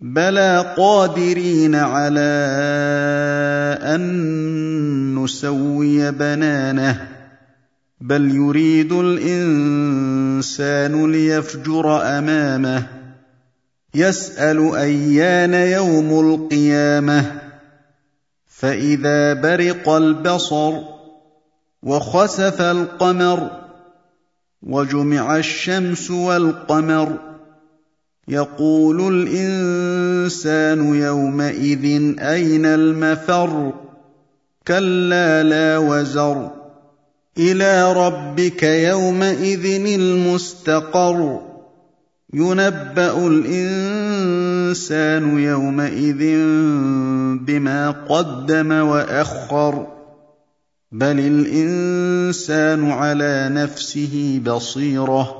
بلى قادرين على ان نسوي بنانه بل يريد الانسان ليفجر امامه يسال ايان يوم القيامه فاذا برق البصر وخسف القمر وجمع الشمس والقمر يقول الإنسان يومئذ أين المفر؟ كلا لا وزر. إلى ربك يومئذ المستقر. ينبأ الإنسان يومئذ بما قدم وأخر. بل الإنسان على نفسه بصيرة.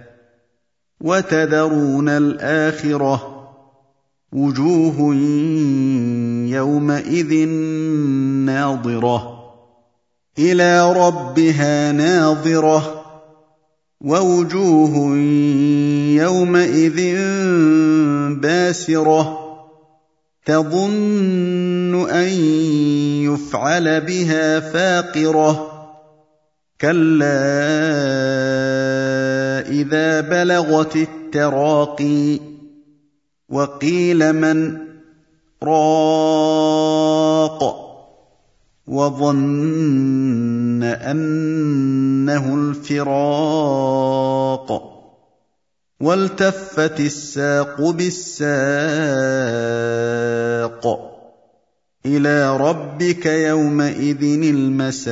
وتذرون الآخرة وجوه يومئذ ناظرة إلى ربها ناظرة ووجوه يومئذ باسرة تظن أن يفعل بها فاقرة كلا إذا بلغت التراقي وقيل من راق وظن أنه الفراق والتفت الساق بالساق إلى ربك يومئذ المساق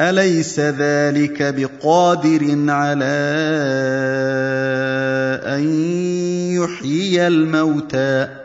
أليس ذلك بقادر على أن يحيي الموتى؟